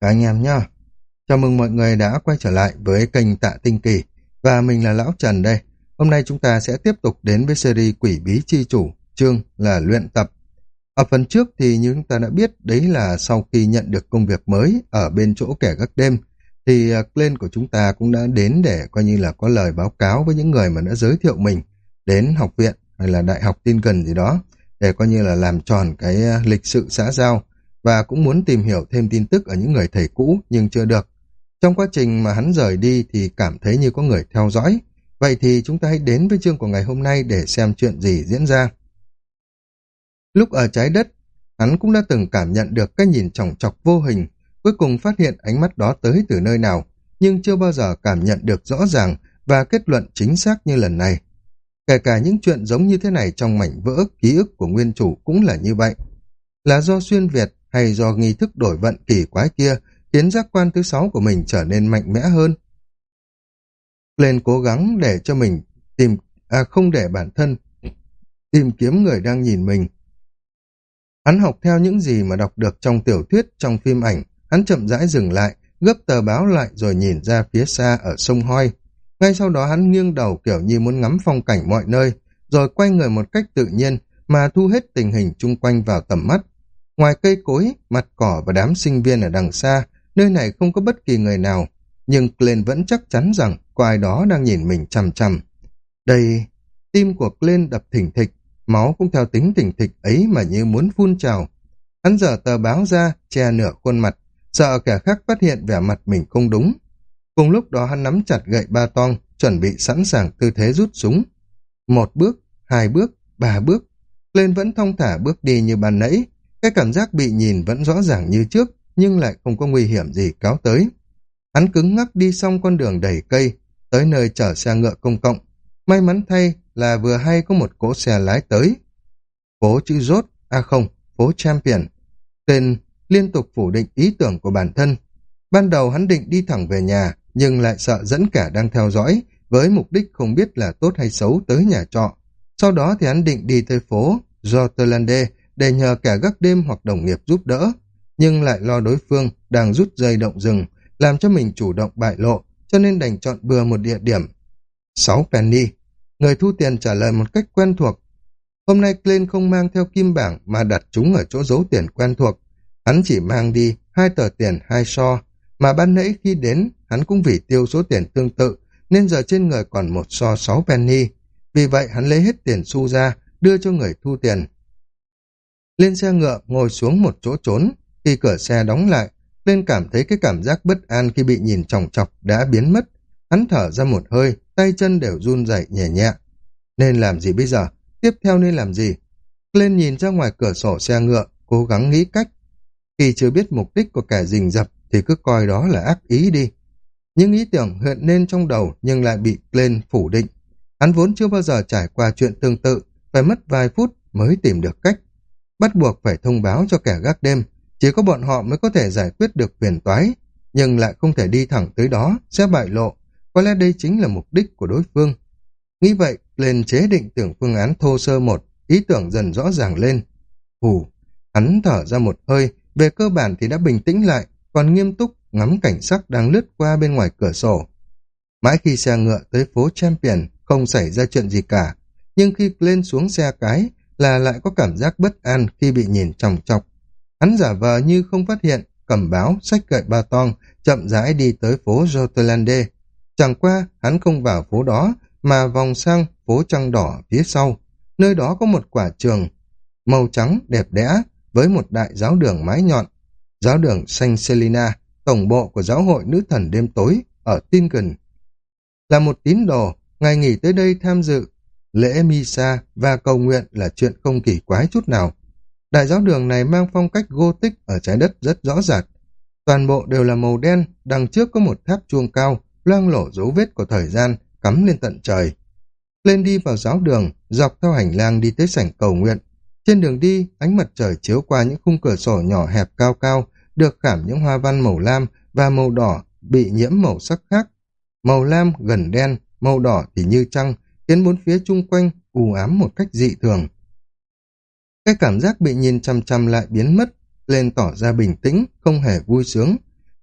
Các anh em nhá. Chào mừng mọi người đã quay trở lại với kênh Tạ Tinh Kỳ và mình là Lão Trần đây. Hôm nay chúng ta sẽ tiếp tục đến với series Quỷ Bí Chi Chủ, chương là luyện tập. Ở phần trước thì như chúng ta đã biết đấy là sau khi nhận được công việc mới ở bên chỗ kẻ gác đêm thì à, lên của chúng ta cũng đã đến để coi như là có lời báo cáo với những người mà đã giới thiệu mình đến học viện hay là đại học tin gần gì đó để coi như là làm tròn cái à, lịch sự xã giao và cũng muốn tìm hiểu thêm tin tức ở những người thầy cũ nhưng chưa được. Trong quá trình mà hắn rời đi thì cảm thấy như có người theo dõi. Vậy thì chúng ta hãy đến với chương của ngày hôm nay để xem chuyện gì diễn ra. Lúc ở trái đất, hắn cũng đã từng cảm nhận được cái nhìn trọng chọc vô hình, cuối cùng phát hiện ánh mắt đó tới từ nơi nào, nhưng chưa bao giờ cảm nhận được rõ ràng và kết luận chính xác như lần này. Kể cả những chuyện giống như thế này trong mảnh vỡ ký ức của nguyên chủ cũng là như vậy. Là do xuyên Việt hay do nghi thức đổi vận kỳ quái kia khiến giác quan thứ sáu của mình trở nên mạnh mẽ hơn. Lên cố gắng để cho mình tìm, à không để bản thân tìm kiếm người đang nhìn mình. Hắn học theo những gì mà đọc được trong tiểu thuyết, trong phim ảnh, hắn chậm rãi dừng lại, gấp tờ báo lại rồi nhìn ra phía xa ở sông Hoi. Ngay sau đó hắn nghiêng đầu kiểu như muốn ngắm phong cảnh mọi nơi, rồi quay người một cách tự nhiên mà thu hết tình hình chung quanh vào tầm mắt. Ngoài cây cối, mặt cỏ và đám sinh viên ở đằng xa, nơi này không có bất kỳ người nào, nhưng Glenn vẫn chắc chắn rằng có ai đó đang nhìn mình chằm chằm. Đây, tim của Glenn đập thỉnh thịch, máu cũng theo tính thỉnh thịch ấy mà như muốn phun trào. Hắn dở tờ báo ra, che nửa khuôn mặt, sợ kẻ khác phát hiện vẻ mặt mình không đúng. Cùng lúc đó hắn nắm chặt gậy ba tong, chuẩn bị sẵn sàng tư thế rút súng. Một bước, hai bước, ba bước, Glenn vẫn thong thả bước đi như ban nãy, cái cảm giác bị nhìn vẫn rõ ràng như trước, nhưng lại không có nguy hiểm gì cáo tới. Hắn cứng ngắc đi xong con đường đầy cây, tới nơi chở xe ngựa công cộng. May mắn thay là vừa hay có một cỗ xe lái tới. Phố chữ rốt, à không, phố Champion. Tên liên tục phủ định ý tưởng của bản thân. Ban đầu hắn định đi thẳng về nhà, nhưng lại sợ dẫn cả đang theo dõi, với mục đích không biết là tốt hay xấu tới nhà trọ. Sau đó thì hắn định đi tới phố Joterlande để nhờ kẻ gác đêm hoặc đồng nghiệp giúp đỡ, nhưng lại lo đối phương đang rút dây động rừng, làm cho mình chủ động bại lộ, cho nên đành chọn bừa một địa điểm. 6 penny. Người thu tiền trả lời một cách quen thuộc. Hôm nay Clint không mang theo kim bảng mà đặt chúng ở chỗ giấu tiền quen thuộc. Hắn chỉ mang đi hai tờ tiền hai so, mà ban nãy khi đến, hắn cũng vì tiêu số tiền tương tự, nên giờ trên người còn một so 6 penny. Vì vậy hắn lấy hết tiền xu ra, đưa cho người thu tiền. Lên xe ngựa, ngồi xuống một chỗ trốn. Khi cửa xe đóng lại, lên cảm thấy cái cảm giác bất an khi bị nhìn chòng chọc đã biến mất. Hắn thở ra một hơi, tay chân đều run rẩy nhẹ nhẹ. Nên làm gì bây giờ? Tiếp theo nên làm gì? Lên nhìn ra ngoài cửa sổ xe ngựa, cố gắng nghĩ cách. Khi chưa biết mục đích của kẻ rình rập thì cứ coi đó là ác ý đi. Những ý tưởng hiện lên trong đầu nhưng lại bị lên phủ định. Hắn vốn chưa bao giờ trải qua chuyện tương tự, phải mất vài phút mới tìm được cách bắt buộc phải thông báo cho kẻ gác đêm, chỉ có bọn họ mới có thể giải quyết được phiền toái, nhưng lại không thể đi thẳng tới đó, sẽ bại lộ. Có lẽ đây chính là mục đích của đối phương. Nghĩ vậy, lên chế định tưởng phương án thô sơ một, ý tưởng dần rõ ràng lên. Hù, hắn thở ra một hơi, về cơ bản thì đã bình tĩnh lại, còn nghiêm túc ngắm cảnh sắc đang lướt qua bên ngoài cửa sổ. Mãi khi xe ngựa tới phố Champion, không xảy ra chuyện gì cả, nhưng khi lên xuống xe cái, là lại có cảm giác bất an khi bị nhìn chòng chọc. Hắn giả vờ như không phát hiện, cầm báo, sách gậy ba tong, chậm rãi đi tới phố Jotolande. Chẳng qua, hắn không vào phố đó, mà vòng sang phố trăng đỏ phía sau. Nơi đó có một quả trường, màu trắng đẹp đẽ, với một đại giáo đường mái nhọn. Giáo đường Saint Selina, tổng bộ của giáo hội nữ thần đêm tối, ở Tingen. Là một tín đồ, ngày nghỉ tới đây tham dự lễ Misa và cầu nguyện là chuyện không kỳ quái chút nào. Đại giáo đường này mang phong cách Gothic ở trái đất rất rõ ràng. Toàn bộ đều là màu đen, đằng trước có một tháp chuông cao, loang lổ dấu vết của thời gian, cắm lên tận trời. Lên đi vào giáo đường, dọc theo hành lang đi tới sảnh cầu nguyện. Trên đường đi, ánh mặt trời chiếu qua những khung cửa sổ nhỏ hẹp cao cao, được khảm những hoa văn màu lam và màu đỏ bị nhiễm màu sắc khác. Màu lam gần đen, màu đỏ thì như trăng, khiến bốn phía chung quanh u ám một cách dị thường. Cái cảm giác bị nhìn chăm chăm lại biến mất, lên tỏ ra bình tĩnh, không hề vui sướng.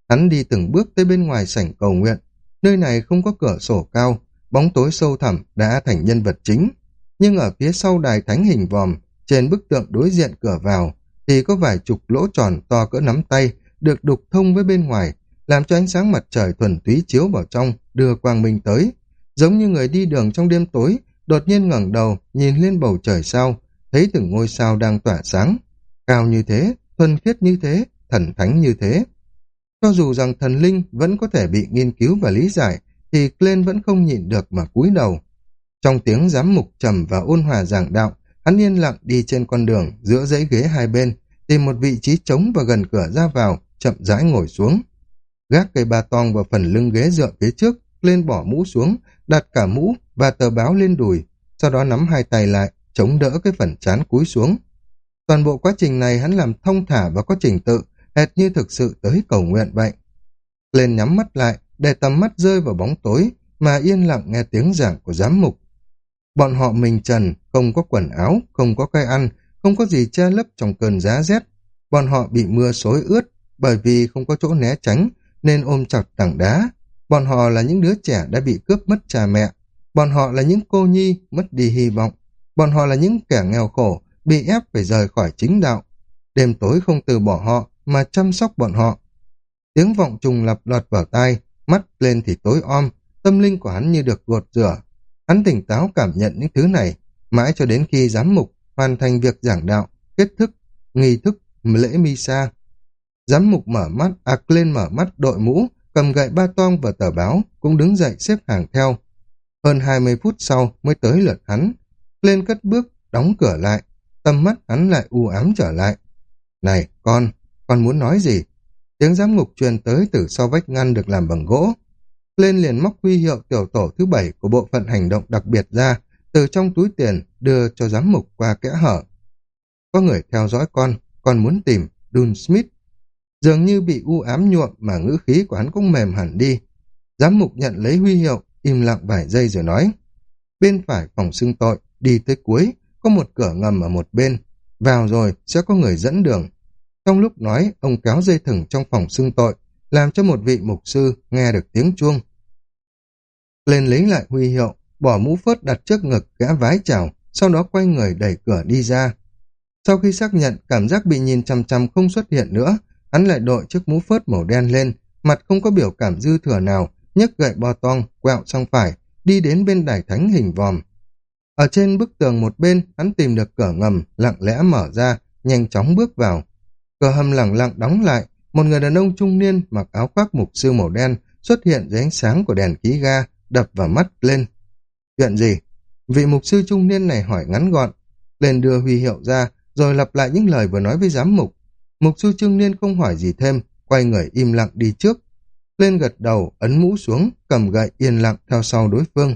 Hắn đi từng bước tới bên ngoài sảnh cầu nguyện. Nơi này không có cửa sổ cao, bóng tối sâu thẳm đã thành nhân vật chính. Nhưng ở phía sau đài thánh hình vòm, trên bức tượng đối diện cửa vào, thì có vài chục lỗ tròn to cỡ nắm tay, được đục thông với bên ngoài, làm cho ánh sáng mặt trời thuần túy chiếu vào trong, đưa quang minh tới. Giống như người đi đường trong đêm tối, đột nhiên ngẩng đầu, nhìn lên bầu trời sao, thấy từng ngôi sao đang tỏa sáng. Cao như thế, thuần khiết như thế, thần thánh như thế. Cho dù rằng thần linh vẫn có thể bị nghiên cứu và lý giải, thì Glenn vẫn không nhịn được mà cúi đầu. Trong tiếng giám mục trầm và ôn hòa giảng đạo, hắn yên lặng đi trên con đường giữa dãy ghế hai bên, tìm một vị trí trống và gần cửa ra vào, chậm rãi ngồi xuống. Gác cây ba tong vào phần lưng ghế dựa phía trước, lên bỏ mũ xuống, đặt cả mũ và tờ báo lên đùi, sau đó nắm hai tay lại, chống đỡ cái phần chán cúi xuống. Toàn bộ quá trình này hắn làm thông thả và có trình tự, hệt như thực sự tới cầu nguyện vậy. Lên nhắm mắt lại, để tầm mắt rơi vào bóng tối, mà yên lặng nghe tiếng giảng của giám mục. Bọn họ mình trần, không có quần áo, không có cây ăn, không có gì che lấp trong cơn giá rét. Bọn họ bị mưa xối ướt, bởi vì không có chỗ né tránh, nên ôm chặt tảng đá. Bọn họ là những đứa trẻ đã bị cướp mất cha mẹ. Bọn họ là những cô nhi mất đi hy vọng. Bọn họ là những kẻ nghèo khổ, bị ép phải rời khỏi chính đạo. Đêm tối không từ bỏ họ, mà chăm sóc bọn họ. Tiếng vọng trùng lập lọt vào tai, mắt lên thì tối om, tâm linh của hắn như được gột rửa. Hắn tỉnh táo cảm nhận những thứ này, mãi cho đến khi giám mục hoàn thành việc giảng đạo, kết thức, nghi thức, lễ misa. Giám mục mở mắt, ạc lên mở mắt đội mũ, cầm gậy ba toang và tờ báo, cũng đứng dậy xếp hàng theo. Hơn 20 phút sau mới tới lượt hắn. Lên cất bước, đóng cửa lại, tầm mắt hắn lại u ám trở lại. Này, con, con muốn nói gì? Tiếng giám ngục truyền tới từ sau vách ngăn được làm bằng gỗ. Lên liền móc huy hiệu tiểu tổ thứ bảy của bộ phận hành động đặc biệt ra, từ trong túi tiền đưa cho giám mục qua kẽ hở. Có người theo dõi con, con muốn tìm Dun Smith. Dường như bị u ám nhuộm mà ngữ khí của hắn cũng mềm hẳn đi. Giám mục nhận lấy huy hiệu, im lặng vài giây rồi nói. Bên phải phòng xưng tội, đi tới cuối, có một cửa ngầm ở một bên. Vào rồi, sẽ có người dẫn đường. Trong lúc nói, ông kéo dây thừng trong phòng xưng tội, làm cho một vị mục sư nghe được tiếng chuông. Lên lấy lại huy hiệu, bỏ mũ phớt đặt trước ngực gã vái chào, sau đó quay người đẩy cửa đi ra. Sau khi xác nhận cảm giác bị nhìn chằm chằm không xuất hiện nữa, hắn lại đội chiếc mũ phớt màu đen lên, mặt không có biểu cảm dư thừa nào, nhấc gậy bo tong, quẹo sang phải, đi đến bên đài thánh hình vòm. Ở trên bức tường một bên, hắn tìm được cửa ngầm, lặng lẽ mở ra, nhanh chóng bước vào. Cửa hầm lặng lặng đóng lại, một người đàn ông trung niên mặc áo khoác mục sư màu đen xuất hiện dưới ánh sáng của đèn khí ga, đập vào mắt lên. Chuyện gì? Vị mục sư trung niên này hỏi ngắn gọn. Lên đưa huy hiệu ra, rồi lặp lại những lời vừa nói với giám mục. Mục sư trung niên không hỏi gì thêm, quay người im lặng đi trước. Lên gật đầu, ấn mũ xuống, cầm gậy yên lặng theo sau đối phương.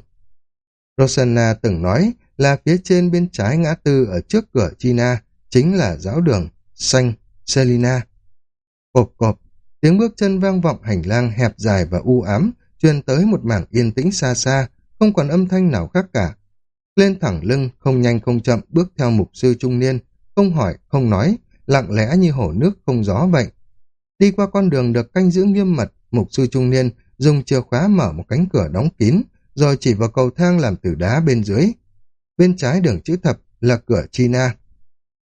Rosanna từng nói là phía trên bên trái ngã tư ở trước cửa China chính là giáo đường xanh Selina. Cộp cộp, tiếng bước chân vang vọng hành lang hẹp dài và u ám, truyền tới một mảng yên tĩnh xa xa, không còn âm thanh nào khác cả. Lên thẳng lưng, không nhanh không chậm bước theo mục sư trung niên, không hỏi, không nói, lặng lẽ như hổ nước không gió vậy. Đi qua con đường được canh giữ nghiêm mật, mục sư trung niên dùng chìa khóa mở một cánh cửa đóng kín, rồi chỉ vào cầu thang làm từ đá bên dưới. Bên trái đường chữ thập là cửa China.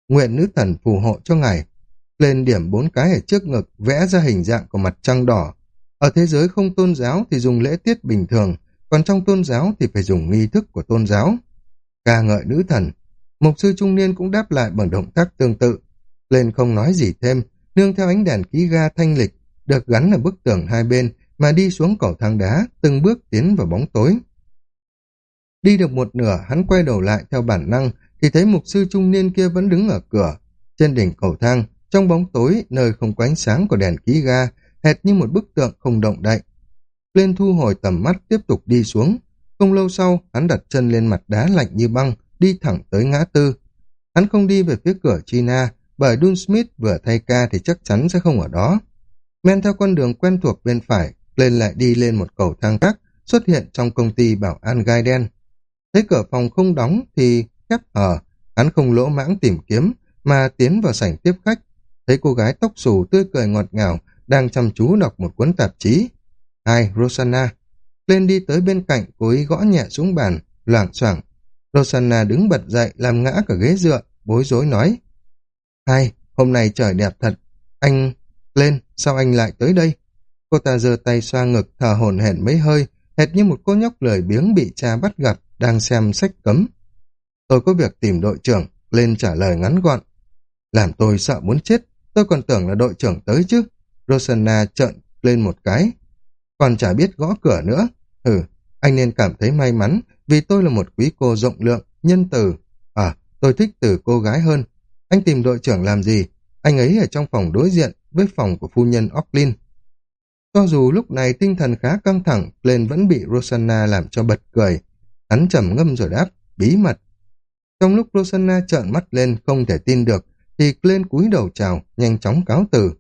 Nguyện nữ thần phù hộ cho ngài. Lên điểm bốn cái ở trước ngực vẽ ra hình dạng của mặt trăng đỏ. Ở thế giới không tôn giáo thì dùng lễ tiết bình thường, còn trong tôn giáo thì phải dùng nghi thức của tôn giáo. Ca ngợi nữ thần. Mục sư trung niên cũng đáp lại bằng động tác tương tự. Lên không nói gì thêm, nương theo ánh đèn khí ga thanh lịch, được gắn ở bức tường hai bên, mà đi xuống cầu thang đá, từng bước tiến vào bóng tối. Đi được một nửa, hắn quay đầu lại theo bản năng, thì thấy mục sư trung niên kia vẫn đứng ở cửa. Trên đỉnh cầu thang, trong bóng tối, nơi không có ánh sáng của đèn khí ga, hệt như một bức tượng không động đậy. Lên thu hồi tầm mắt tiếp tục đi xuống. Không lâu sau, hắn đặt chân lên mặt đá lạnh như băng, đi thẳng tới ngã tư. Hắn không đi về phía cửa China, bởi Dun Smith vừa thay ca thì chắc chắn sẽ không ở đó. Men theo con đường quen thuộc bên phải, lên lại đi lên một cầu thang khác, xuất hiện trong công ty bảo an gai đen. Thấy cửa phòng không đóng thì khép hờ, hắn không lỗ mãng tìm kiếm, mà tiến vào sảnh tiếp khách. Thấy cô gái tóc xù tươi cười ngọt ngào, đang chăm chú đọc một cuốn tạp chí. Hai, Rosanna. Lên đi tới bên cạnh, cố ý gõ nhẹ xuống bàn, loảng xoảng. Rosanna đứng bật dậy, làm ngã cả ghế dựa, bối rối nói. Hai, hôm nay trời đẹp thật. Anh... Lên, sao anh lại tới đây? Cô ta giơ tay xoa ngực, thở hổn hển mấy hơi, hệt như một cô nhóc lười biếng bị cha bắt gặp, đang xem sách cấm. Tôi có việc tìm đội trưởng, lên trả lời ngắn gọn. Làm tôi sợ muốn chết, tôi còn tưởng là đội trưởng tới chứ. Rosanna trợn lên một cái. Còn chả biết gõ cửa nữa. Ừ, anh nên cảm thấy may mắn vì tôi là một quý cô rộng lượng, nhân từ. À, tôi thích từ cô gái hơn. Anh tìm đội trưởng làm gì? Anh ấy ở trong phòng đối diện với phòng của phu nhân Ocklin. Cho dù lúc này tinh thần khá căng thẳng, lên vẫn bị Rosanna làm cho bật cười. Hắn trầm ngâm rồi đáp, bí mật. Trong lúc Rosanna trợn mắt lên không thể tin được, thì Glenn cúi đầu chào, nhanh chóng cáo từ.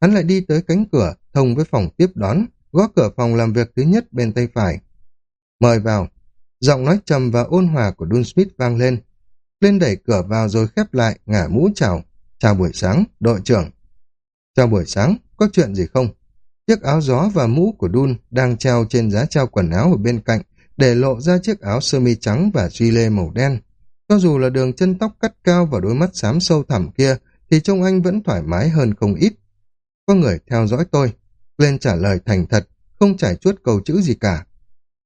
Hắn lại đi tới cánh cửa, thông với phòng tiếp đón, gõ cửa phòng làm việc thứ nhất bên tay phải. Mời vào. Giọng nói trầm và ôn hòa của Dun Smith vang lên. Lên đẩy cửa vào rồi khép lại, ngả mũ chào. Chào buổi sáng, đội trưởng. Chào buổi sáng, có chuyện gì không? Chiếc áo gió và mũ của Dun đang treo trên giá treo quần áo ở bên cạnh, để lộ ra chiếc áo sơ mi trắng và suy lê màu đen. Cho dù là đường chân tóc cắt cao và đôi mắt xám sâu thẳm kia, thì trông anh vẫn thoải mái hơn không ít. Có người theo dõi tôi. Lên trả lời thành thật, không trải chuốt câu chữ gì cả.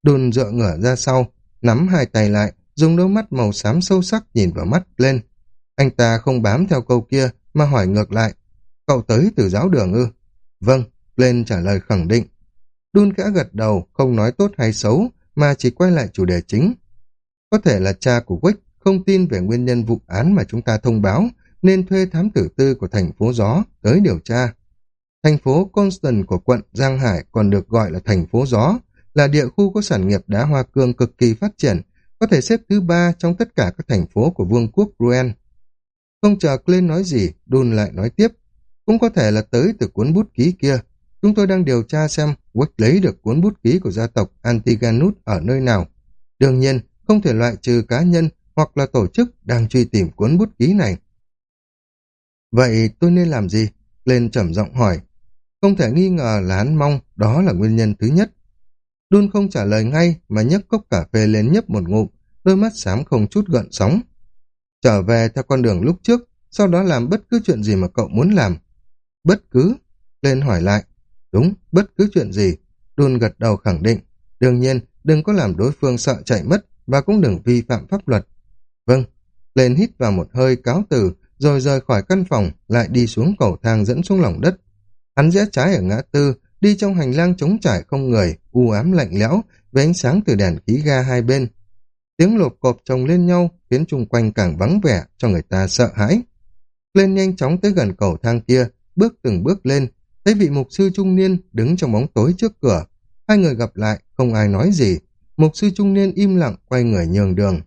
Đun dựa ngửa ra sau, nắm hai tay lại, dùng đôi mắt màu xám sâu sắc nhìn vào mắt lên. Anh ta không bám theo câu kia, mà hỏi ngược lại. Cậu tới từ giáo đường ư? Vâng, lên trả lời khẳng định. Đun khẽ gật đầu, không nói tốt hay xấu, mà chỉ quay lại chủ đề chính. Có thể là cha của Wick không tin về nguyên nhân vụ án mà chúng ta thông báo, nên thuê thám tử tư của thành phố Gió tới điều tra. Thành phố Constant của quận Giang Hải còn được gọi là thành phố Gió, là địa khu có sản nghiệp đá hoa cương cực kỳ phát triển, có thể xếp thứ ba trong tất cả các thành phố của vương quốc Ruen. Không chờ Glenn nói gì, Dun lại nói tiếp. Cũng có thể là tới từ cuốn bút ký kia. Chúng tôi đang điều tra xem Wick lấy được cuốn bút ký của gia tộc Antiganus ở nơi nào. Đương nhiên, không thể loại trừ cá nhân hoặc là tổ chức đang truy tìm cuốn bút ký này. Vậy tôi nên làm gì? Lên trầm giọng hỏi. Không thể nghi ngờ là hắn mong đó là nguyên nhân thứ nhất. Đun không trả lời ngay mà nhấc cốc cà phê lên nhấp một ngụm, đôi mắt xám không chút gợn sóng. Trở về theo con đường lúc trước, sau đó làm bất cứ chuyện gì mà cậu muốn làm. Bất cứ? Lên hỏi lại. Đúng, bất cứ chuyện gì. Đun gật đầu khẳng định. Đương nhiên, đừng có làm đối phương sợ chạy mất và cũng đừng vi phạm pháp luật. Vâng, lên hít vào một hơi cáo từ, rồi rời khỏi căn phòng, lại đi xuống cầu thang dẫn xuống lòng đất. Hắn rẽ trái ở ngã tư, đi trong hành lang trống trải không người, u ám lạnh lẽo, với ánh sáng từ đèn khí ga hai bên. Tiếng lộp cộp chồng lên nhau, khiến chung quanh càng vắng vẻ, cho người ta sợ hãi. Lên nhanh chóng tới gần cầu thang kia, bước từng bước lên, thấy vị mục sư trung niên đứng trong bóng tối trước cửa. Hai người gặp lại, không ai nói gì. Mục sư trung niên im lặng quay người nhường đường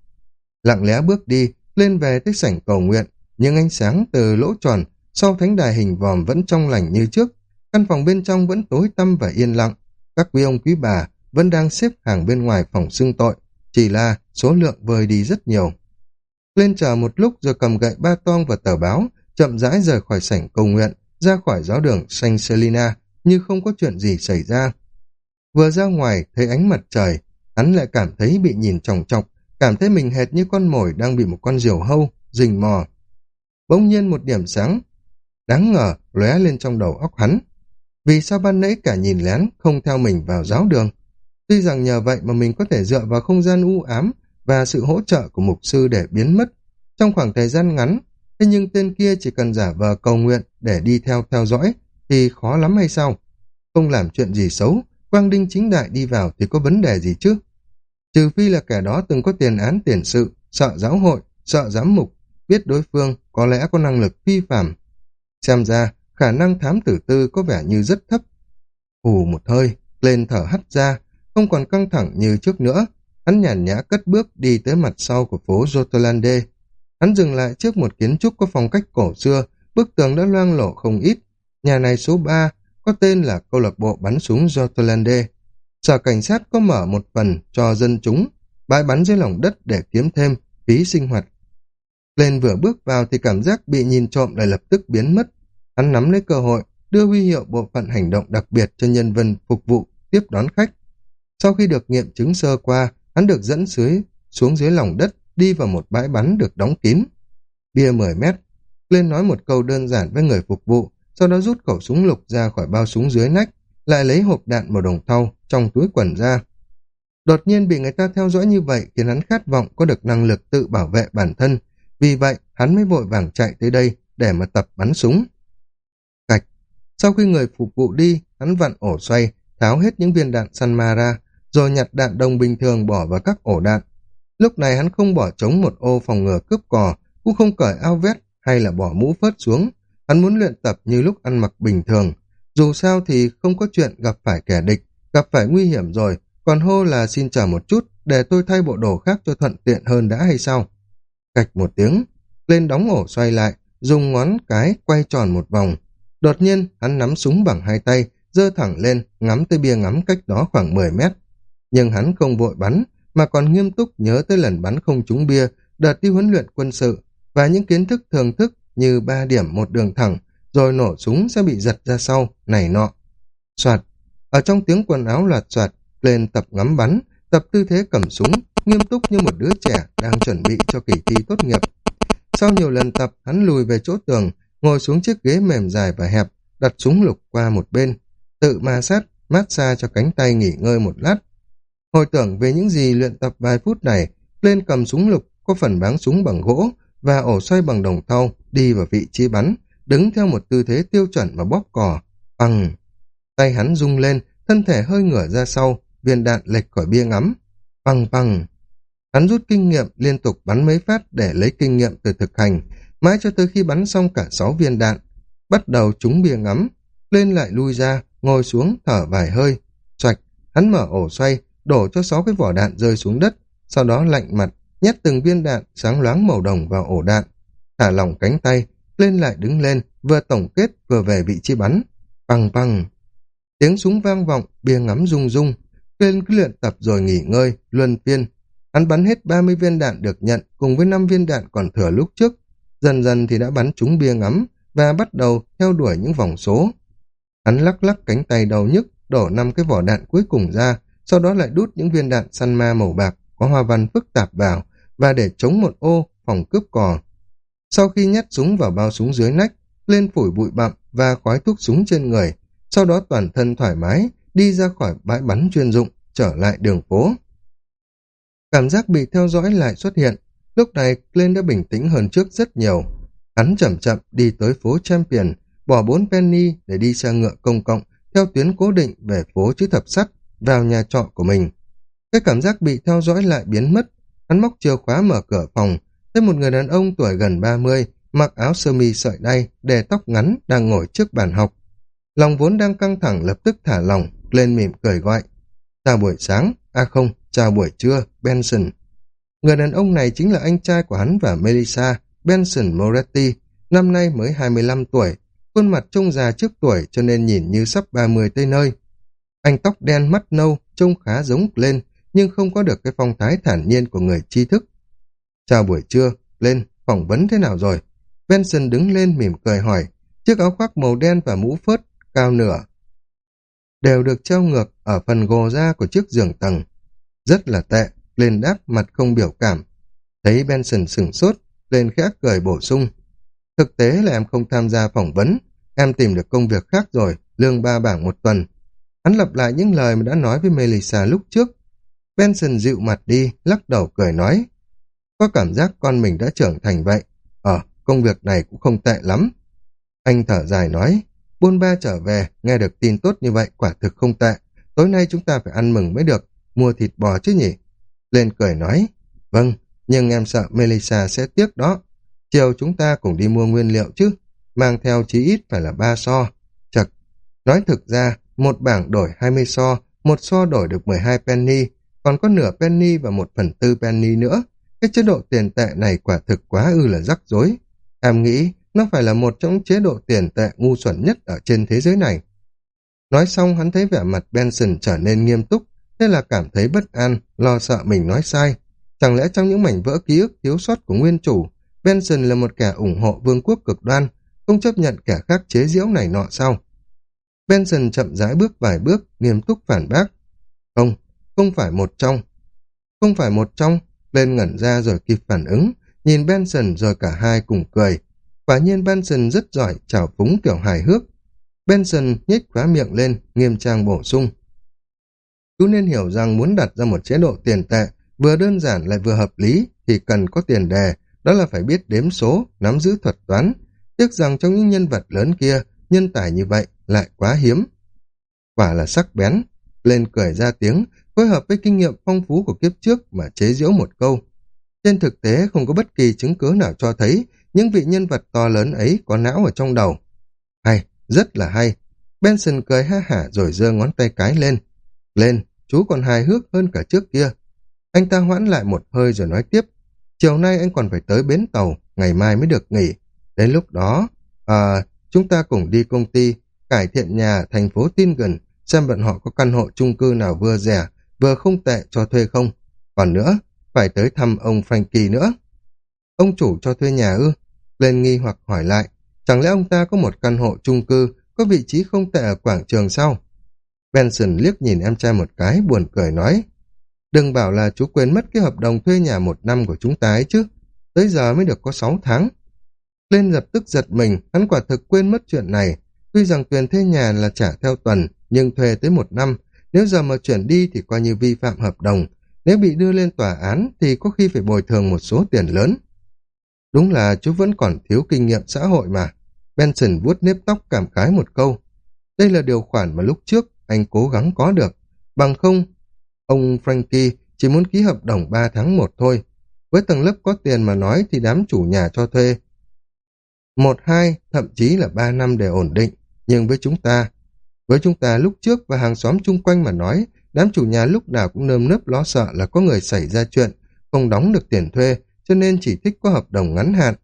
lặng lẽ bước đi, lên về tới sảnh cầu nguyện, nhưng ánh sáng từ lỗ tròn sau thánh đài hình vòm vẫn trong lành như trước, căn phòng bên trong vẫn tối tăm và yên lặng, các quý ông quý bà vẫn đang xếp hàng bên ngoài phòng xưng tội, chỉ là số lượng vơi đi rất nhiều. Lên chờ một lúc rồi cầm gậy ba toang và tờ báo, chậm rãi rời khỏi sảnh cầu nguyện, ra khỏi giáo đường Saint Selina như không có chuyện gì xảy ra. Vừa ra ngoài thấy ánh mặt trời, hắn lại cảm thấy bị nhìn chòng chọc, cảm thấy mình hệt như con mồi đang bị một con diều hâu, rình mò. Bỗng nhiên một điểm sáng, đáng ngờ lóe lên trong đầu óc hắn. Vì sao ban nãy cả nhìn lén không theo mình vào giáo đường? Tuy rằng nhờ vậy mà mình có thể dựa vào không gian u ám và sự hỗ trợ của mục sư để biến mất trong khoảng thời gian ngắn, thế nhưng tên kia chỉ cần giả vờ cầu nguyện để đi theo theo dõi thì khó lắm hay sao? Không làm chuyện gì xấu, Quang Đinh chính đại đi vào thì có vấn đề gì chứ? Trừ phi là kẻ đó từng có tiền án tiền sự, sợ giáo hội, sợ giám mục, biết đối phương có lẽ có năng lực phi phạm. Xem ra, khả năng thám tử tư có vẻ như rất thấp. Hù một hơi, lên thở hắt ra, không còn căng thẳng như trước nữa. Hắn nhàn nhã cất bước đi tới mặt sau của phố Jotolande. Hắn dừng lại trước một kiến trúc có phong cách cổ xưa, bức tường đã loang lổ không ít. Nhà này số 3, có tên là câu lạc bộ bắn súng Jotolande. Sở cảnh sát có mở một phần cho dân chúng, bãi bắn dưới lòng đất để kiếm thêm phí sinh hoạt. Lên vừa bước vào thì cảm giác bị nhìn trộm lại lập tức biến mất. Hắn nắm lấy cơ hội, đưa huy hiệu bộ phận hành động đặc biệt cho nhân viên phục vụ tiếp đón khách. Sau khi được nghiệm chứng sơ qua, hắn được dẫn dưới xuống dưới lòng đất, đi vào một bãi bắn được đóng kín. Bia 10 mét, lên nói một câu đơn giản với người phục vụ, sau đó rút khẩu súng lục ra khỏi bao súng dưới nách, lại lấy hộp đạn màu đồng thau trong túi quần ra. Đột nhiên bị người ta theo dõi như vậy khiến hắn khát vọng có được năng lực tự bảo vệ bản thân, vì vậy hắn mới vội vàng chạy tới đây để mà tập bắn súng. Sau khi người phục vụ đi, hắn vặn ổ xoay, tháo hết những viên đạn săn ma ra, rồi nhặt đạn đồng bình thường bỏ vào các ổ đạn. Lúc này hắn không bỏ trống một ô phòng ngừa cướp cò, cũng không cởi ao vét hay là bỏ mũ phớt xuống. Hắn muốn luyện tập như lúc ăn mặc bình thường. Dù sao thì không có chuyện gặp phải kẻ địch, gặp phải nguy hiểm rồi, còn hô là xin chờ một chút, để tôi thay bộ đồ khác cho thuận tiện hơn đã hay sao? Cạch một tiếng, lên đóng ổ xoay lại, dùng ngón cái quay tròn một vòng. Đột nhiên, hắn nắm súng bằng hai tay, dơ thẳng lên, ngắm tới bia ngắm cách đó khoảng 10 mét. Nhưng hắn không vội bắn, mà còn nghiêm túc nhớ tới lần bắn không trúng bia, đợt đi huấn luyện quân sự, và những kiến thức thường thức như ba điểm một đường thẳng, rồi nổ súng sẽ bị giật ra sau, này nọ. Soạt, ở trong tiếng quần áo loạt soạt, lên tập ngắm bắn, tập tư thế cầm súng, nghiêm túc như một đứa trẻ đang chuẩn bị cho kỳ thi tốt nghiệp. Sau nhiều lần tập, hắn lùi về chỗ tường, ngồi xuống chiếc ghế mềm dài và hẹp, đặt súng lục qua một bên, tự ma sát, mát xa cho cánh tay nghỉ ngơi một lát. Hồi tưởng về những gì luyện tập vài phút này, lên cầm súng lục, có phần báng súng bằng gỗ và ổ xoay bằng đồng thau, đi vào vị trí bắn, đứng theo một tư thế tiêu chuẩn và bóp cò. Bằng! Tay hắn rung lên, thân thể hơi ngửa ra sau, viên đạn lệch khỏi bia ngắm. Bằng bằng! Hắn rút kinh nghiệm liên tục bắn mấy phát để lấy kinh nghiệm từ thực hành, mãi cho tới khi bắn xong cả sáu viên đạn. Bắt đầu trúng bia ngắm, lên lại lui ra, ngồi xuống thở vài hơi. Xoạch, hắn mở ổ xoay, đổ cho sáu cái vỏ đạn rơi xuống đất, sau đó lạnh mặt, nhét từng viên đạn sáng loáng màu đồng vào ổ đạn. Thả lỏng cánh tay, lên lại đứng lên, vừa tổng kết vừa về vị trí bắn. Bằng bằng. Tiếng súng vang vọng, bia ngắm rung rung. Lên cứ luyện tập rồi nghỉ ngơi, luân phiên. Hắn bắn hết 30 viên đạn được nhận cùng với 5 viên đạn còn thừa lúc trước. Dần dần thì đã bắn trúng bia ngắm và bắt đầu theo đuổi những vòng số. Hắn lắc lắc cánh tay đầu nhức, đổ năm cái vỏ đạn cuối cùng ra, sau đó lại đút những viên đạn săn ma màu bạc có hoa văn phức tạp vào và để chống một ô phòng cướp cò. Sau khi nhét súng vào bao súng dưới nách, lên phủi bụi bặm và khói thuốc súng trên người, sau đó toàn thân thoải mái đi ra khỏi bãi bắn chuyên dụng, trở lại đường phố. Cảm giác bị theo dõi lại xuất hiện, lúc này Glenn đã bình tĩnh hơn trước rất nhiều. Hắn chậm chậm đi tới phố Champion, bỏ bốn penny để đi xe ngựa công cộng theo tuyến cố định về phố chữ thập sắt vào nhà trọ của mình. Cái cảm giác bị theo dõi lại biến mất, hắn móc chìa khóa mở cửa phòng, thấy một người đàn ông tuổi gần 30, mặc áo sơ mi sợi đay, để tóc ngắn, đang ngồi trước bàn học. Lòng vốn đang căng thẳng lập tức thả lỏng, lên mỉm cười gọi. Chào buổi sáng, à không, chào buổi trưa, Benson. Người đàn ông này chính là anh trai của hắn và Melissa, Benson Moretti, năm nay mới 25 tuổi, khuôn mặt trông già trước tuổi cho nên nhìn như sắp 30 tây nơi. Anh tóc đen mắt nâu, trông khá giống lên, nhưng không có được cái phong thái thản nhiên của người tri thức. Chào buổi trưa, lên, phỏng vấn thế nào rồi? Benson đứng lên mỉm cười hỏi, chiếc áo khoác màu đen và mũ phớt, cao nửa. Đều được treo ngược ở phần gồ da của chiếc giường tầng. Rất là tệ, lên đáp mặt không biểu cảm. Thấy Benson sửng sốt, lên khẽ cười bổ sung. Thực tế là em không tham gia phỏng vấn, em tìm được công việc khác rồi, lương ba bảng một tuần. Hắn lặp lại những lời mà đã nói với Melissa lúc trước. Benson dịu mặt đi, lắc đầu cười nói. Có cảm giác con mình đã trưởng thành vậy. Ờ, công việc này cũng không tệ lắm. Anh thở dài nói, buôn ba trở về, nghe được tin tốt như vậy quả thực không tệ. Tối nay chúng ta phải ăn mừng mới được, mua thịt bò chứ nhỉ? Lên cười nói, vâng, nhưng em sợ Melissa sẽ tiếc đó. Chiều chúng ta cùng đi mua nguyên liệu chứ, mang theo chí ít phải là ba so. Chật, nói thực ra, một bảng đổi 20 so, một so đổi được 12 penny, còn có nửa penny và một phần tư penny nữa. Cái chế độ tiền tệ này quả thực quá ư là rắc rối. Em nghĩ nó phải là một trong chế độ tiền tệ ngu xuẩn nhất ở trên thế giới này. Nói xong hắn thấy vẻ mặt Benson trở nên nghiêm túc, thế là cảm thấy bất an, lo sợ mình nói sai. Chẳng lẽ trong những mảnh vỡ ký ức thiếu sót của nguyên chủ, Benson là một kẻ ủng hộ vương quốc cực đoan, không chấp nhận kẻ khác chế giễu này nọ sao? Benson chậm rãi bước vài bước, nghiêm túc phản bác. Không, không phải một trong. Không phải một trong, lên ngẩn ra rồi kịp phản ứng, nhìn Benson rồi cả hai cùng cười. Quả nhiên Benson rất giỏi chào phúng kiểu hài hước. Benson nhếch khóa miệng lên, nghiêm trang bổ sung. Chú nên hiểu rằng muốn đặt ra một chế độ tiền tệ vừa đơn giản lại vừa hợp lý thì cần có tiền đề, đó là phải biết đếm số, nắm giữ thuật toán. Tiếc rằng trong những nhân vật lớn kia, nhân tài như vậy lại quá hiếm. Quả là sắc bén, lên cười ra tiếng, phối hợp với kinh nghiệm phong phú của kiếp trước mà chế giễu một câu. Trên thực tế không có bất kỳ chứng cứ nào cho thấy những vị nhân vật to lớn ấy có não ở trong đầu. Hay, rất là hay. Benson cười ha hả rồi giơ ngón tay cái lên. Lên, chú còn hài hước hơn cả trước kia. Anh ta hoãn lại một hơi rồi nói tiếp. Chiều nay anh còn phải tới bến tàu, ngày mai mới được nghỉ. Đến lúc đó, à, chúng ta cùng đi công ty, cải thiện nhà thành phố tin gần, xem bọn họ có căn hộ chung cư nào vừa rẻ, vừa không tệ cho thuê không. Còn nữa, phải tới thăm ông Frankie nữa. Ông chủ cho thuê nhà ư? Lên nghi hoặc hỏi lại, chẳng lẽ ông ta có một căn hộ chung cư, có vị trí không tệ ở quảng trường sao? Benson liếc nhìn em trai một cái, buồn cười nói, đừng bảo là chú quên mất cái hợp đồng thuê nhà một năm của chúng ta ấy chứ, tới giờ mới được có sáu tháng. Lên lập tức giật mình, hắn quả thực quên mất chuyện này, tuy rằng tiền thuê nhà là trả theo tuần, nhưng thuê tới một năm, nếu giờ mà chuyển đi thì coi như vi phạm hợp đồng, nếu bị đưa lên tòa án thì có khi phải bồi thường một số tiền lớn. Đúng là chú vẫn còn thiếu kinh nghiệm xã hội mà. Benson vuốt nếp tóc cảm khái một câu. Đây là điều khoản mà lúc trước anh cố gắng có được. Bằng không, ông Frankie chỉ muốn ký hợp đồng 3 tháng một thôi. Với tầng lớp có tiền mà nói thì đám chủ nhà cho thuê. Một, hai, thậm chí là ba năm để ổn định. Nhưng với chúng ta, với chúng ta lúc trước và hàng xóm chung quanh mà nói, đám chủ nhà lúc nào cũng nơm nớp lo sợ là có người xảy ra chuyện, không đóng được tiền thuê, cho nên chỉ thích có hợp đồng ngắn hạn.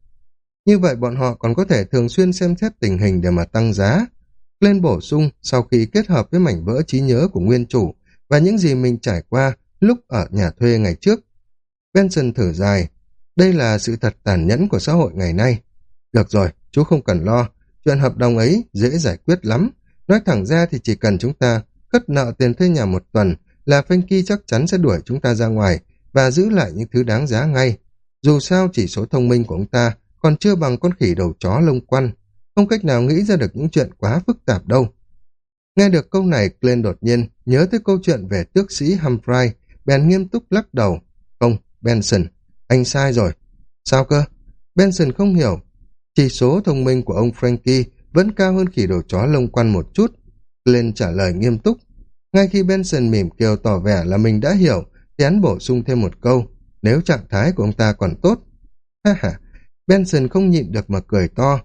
Như vậy bọn họ còn có thể thường xuyên xem xét tình hình để mà tăng giá. Lên bổ sung sau khi kết hợp với mảnh vỡ trí nhớ của nguyên chủ và những gì mình trải qua lúc ở nhà thuê ngày trước. Benson thở dài. Đây là sự thật tàn nhẫn của xã hội ngày nay. Được rồi, chú không cần lo. Chuyện hợp đồng ấy dễ giải quyết lắm. Nói thẳng ra thì chỉ cần chúng ta cất nợ tiền thuê nhà một tuần là Frankie chắc chắn sẽ đuổi chúng ta ra ngoài và giữ lại những thứ đáng giá ngay. Dù sao chỉ số thông minh của ông ta còn chưa bằng con khỉ đầu chó lông quăn, không cách nào nghĩ ra được những chuyện quá phức tạp đâu. Nghe được câu này, Glenn đột nhiên nhớ tới câu chuyện về tước sĩ Humphrey, bèn nghiêm túc lắc đầu. Không, Benson, anh sai rồi. Sao cơ? Benson không hiểu. Chỉ số thông minh của ông Frankie vẫn cao hơn khỉ đồ chó lông quăn một chút. Glenn trả lời nghiêm túc. Ngay khi Benson mỉm kêu tỏ vẻ là mình đã hiểu, thì hắn bổ sung thêm một câu nếu trạng thái của ông ta còn tốt. Ha ha, Benson không nhịn được mà cười to.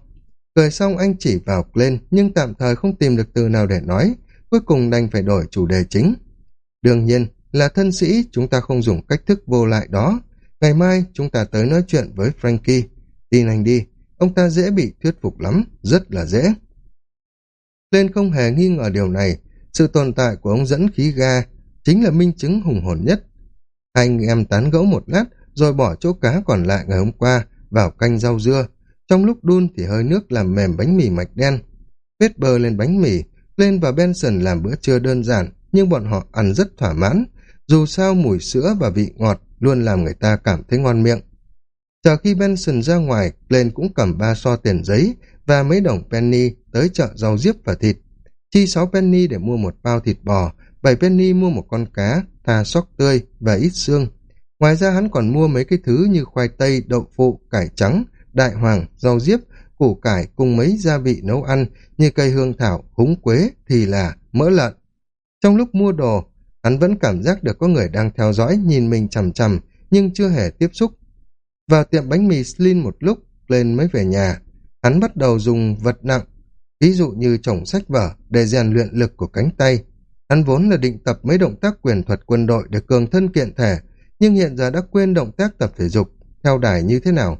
Cười xong anh chỉ vào lên nhưng tạm thời không tìm được từ nào để nói, cuối cùng đành phải đổi chủ đề chính. Đương nhiên, là thân sĩ chúng ta không dùng cách thức vô lại đó. Ngày mai chúng ta tới nói chuyện với Frankie. Tin anh đi, ông ta dễ bị thuyết phục lắm, rất là dễ. Lên không hề nghi ngờ điều này, sự tồn tại của ông dẫn khí ga chính là minh chứng hùng hồn nhất Hai anh em tán gẫu một lát, rồi bỏ chỗ cá còn lại ngày hôm qua vào canh rau dưa. Trong lúc đun thì hơi nước làm mềm bánh mì mạch đen. Vết bơ lên bánh mì, lên và Benson làm bữa trưa đơn giản, nhưng bọn họ ăn rất thỏa mãn. Dù sao mùi sữa và vị ngọt luôn làm người ta cảm thấy ngon miệng. Chờ khi Benson ra ngoài, lên cũng cầm ba so tiền giấy và mấy đồng penny tới chợ rau diếp và thịt. Chi sáu penny để mua một bao thịt bò, bảy penny mua một con cá, thà sóc tươi và ít xương. Ngoài ra hắn còn mua mấy cái thứ như khoai tây, đậu phụ, cải trắng, đại hoàng, rau diếp, củ cải cùng mấy gia vị nấu ăn như cây hương thảo, húng quế, thì là mỡ lợn. Trong lúc mua đồ, hắn vẫn cảm giác được có người đang theo dõi nhìn mình chằm chằm nhưng chưa hề tiếp xúc. Vào tiệm bánh mì Slin một lúc, lên mới về nhà. Hắn bắt đầu dùng vật nặng, ví dụ như chồng sách vở để rèn luyện lực của cánh tay, Hắn vốn là định tập mấy động tác quyền thuật quân đội để cường thân kiện thể, nhưng hiện giờ đã quên động tác tập thể dục, theo đài như thế nào.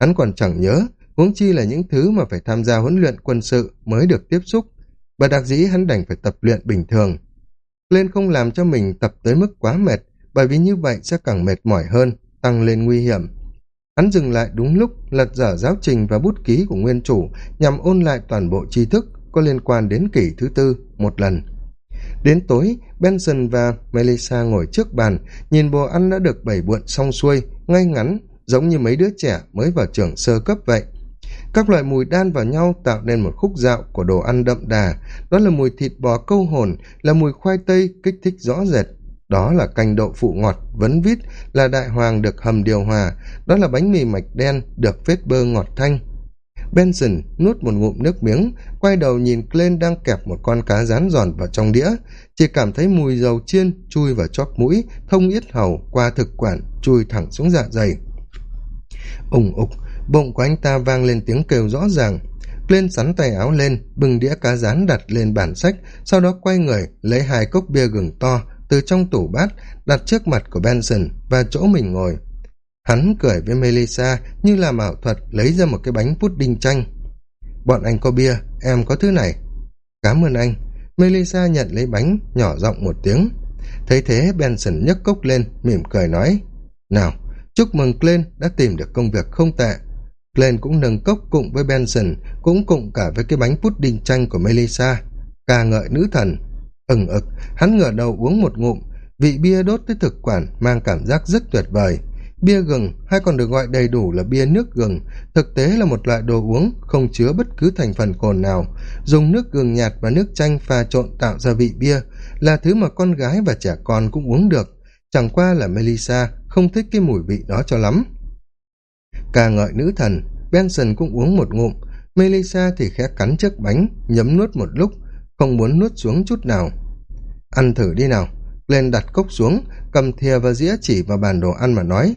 Hắn còn chẳng nhớ, huống chi là những thứ mà phải tham gia huấn luyện quân sự mới được tiếp xúc, và đặc dĩ hắn đành phải tập luyện bình thường. Lên không làm cho mình tập tới mức quá mệt, bởi vì như vậy sẽ càng mệt mỏi hơn, tăng lên nguy hiểm. Hắn dừng lại đúng lúc, lật dở giáo trình và bút ký của nguyên chủ nhằm ôn lại toàn bộ tri thức, có liên quan đến kỷ thứ tư một lần đến tối benson và melissa ngồi trước bàn nhìn bồ ăn đã được bày buộn xong xuôi ngay ngắn giống như mấy đứa trẻ mới vào trường sơ cấp vậy. Các loại mùi đan vào nhau tạo nên một khúc dạo của đồ ăn đậm đà. Đó là mùi thịt bò câu hồn, là mùi khoai tây kích thích rõ rệt. Đó là canh đậu phụ ngọt, vấn vít, là đại hoàng được hầm điều hòa. Đó là bánh mì mạch đen được phết bơ ngọt thanh. Benson nuốt một ngụm nước miếng, quay đầu nhìn Glenn đang kẹp một con cá rán giòn vào trong đĩa. Chỉ cảm thấy mùi dầu chiên chui vào chóp mũi, thông yết hầu qua thực quản, chui thẳng xuống dạ dày ủng ục bụng của anh ta vang lên tiếng kêu rõ ràng. Lên sắn tay áo lên, bưng đĩa cá rán đặt lên bản sách, sau đó quay người, lấy hai cốc bia gừng to từ trong tủ bát, đặt trước mặt của benson và chỗ mình ngồi. Hắn cười với melissa như là ảo thuật lấy ra một cái bánh pudding chanh. Bọn anh có bia, em có thứ này. Cảm ơn anh. Melissa nhận lấy bánh, nhỏ giọng một tiếng. Thấy thế, benson nhấc cốc lên, mỉm cười nói, nào chúc mừng Glenn đã tìm được công việc không tệ Glenn cũng nâng cốc cùng với Benson, cũng cùng cả với cái bánh pudding chanh của Melissa. ca ngợi nữ thần. ừng ực, hắn ngửa đầu uống một ngụm, vị bia đốt tới thực quản mang cảm giác rất tuyệt vời. Bia gừng, hay còn được gọi đầy đủ là bia nước gừng, thực tế là một loại đồ uống không chứa bất cứ thành phần cồn nào. Dùng nước gừng nhạt và nước chanh pha trộn tạo ra vị bia, là thứ mà con gái và trẻ con cũng uống được. Chẳng qua là Melissa không thích cái mùi vị đó cho lắm. Ca ngợi nữ thần, benson cũng uống một ngụm. Melissa thì khẽ cắn chiếc bánh, nhấm nuốt một lúc, không muốn nuốt xuống chút nào. Ăn thử đi nào. Lên đặt cốc xuống, cầm thìa và dĩa chỉ vào bàn đồ ăn mà nói.